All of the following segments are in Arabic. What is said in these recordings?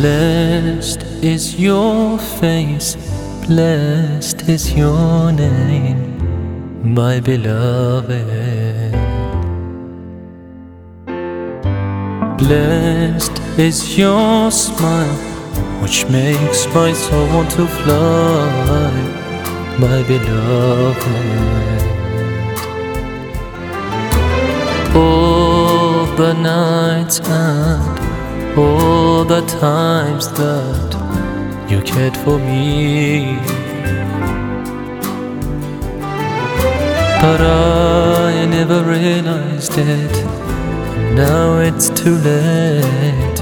Blessed is your face, blessed is your name, my beloved. Blessed is your smile, which makes my soul want to fly, my beloved. All the nights and the times that you cared for me. But I never realized it. Now it's too late.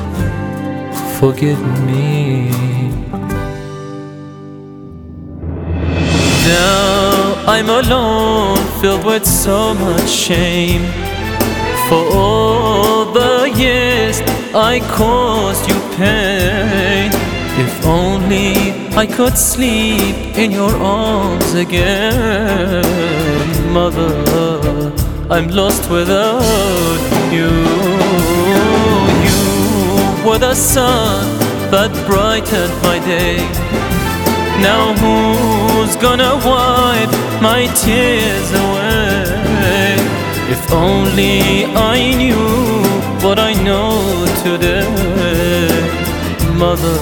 Forgive me. Now I'm alone, filled with so much shame for all the years I caused you pain. If only I could sleep in your arms again, Mother. I'm lost without you. You were the sun that brightened my day. Now who's gonna wipe my tears away? If only I knew what I know today, Mother.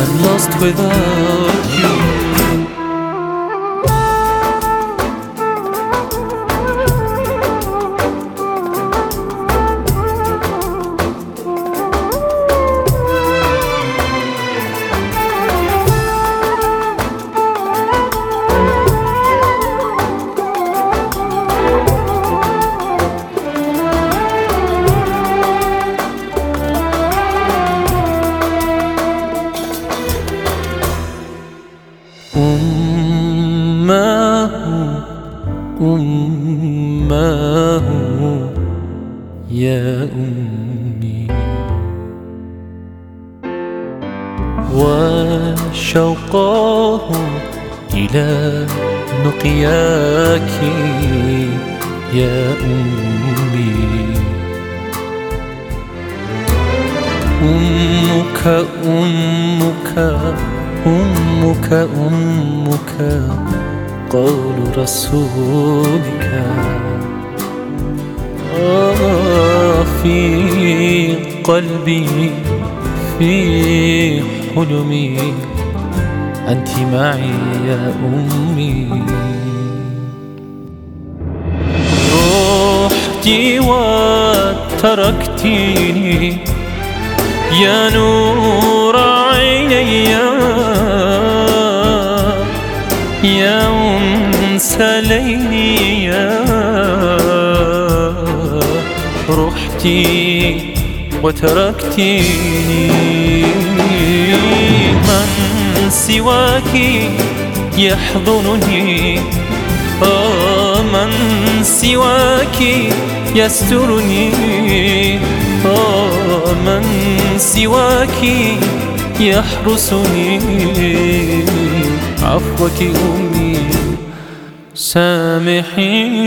I'm lost without you. أمه أمه يا أمي. وشوقه إلى لقياك يا أمي. أمك أمك. أمك أمك قول رسولك. آه في قلبي في حلمي أنت معي يا أمي. رحتي وتركتيني يا نور يا أنس ليلي يا رحتي وتركتيني. من سواك يحضنني؟ آه من سواك يسترني؟ آه من سواك يحرسني. عفوك أمي سامحيني.